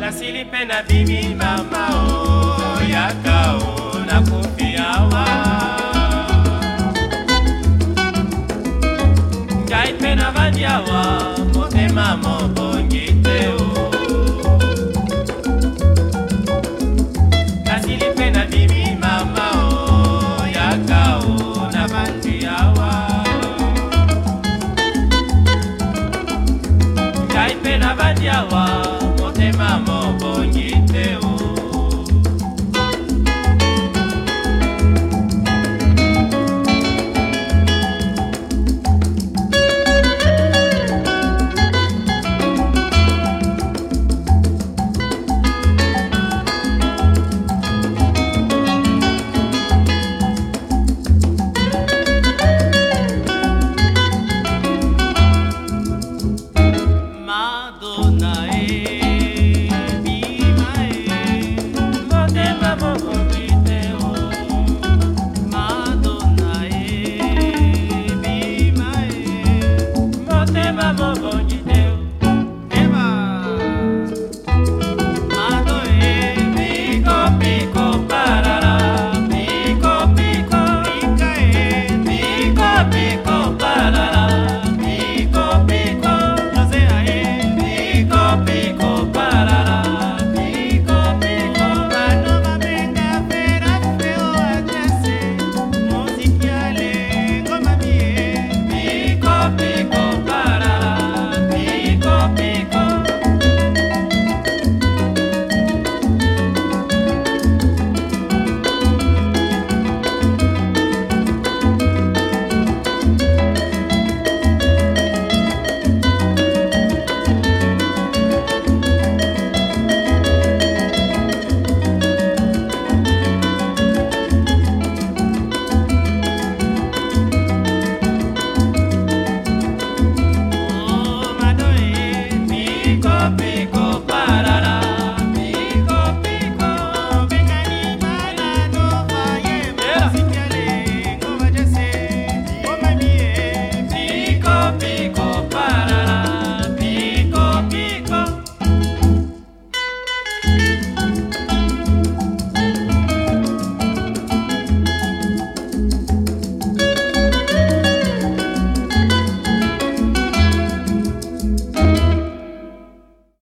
nasili mpe nabimi mama o oh, yaka o nakufi awa ngai mpe navandi awa motema mobongi ngai mpe nabandi awa motema mobongi te o night.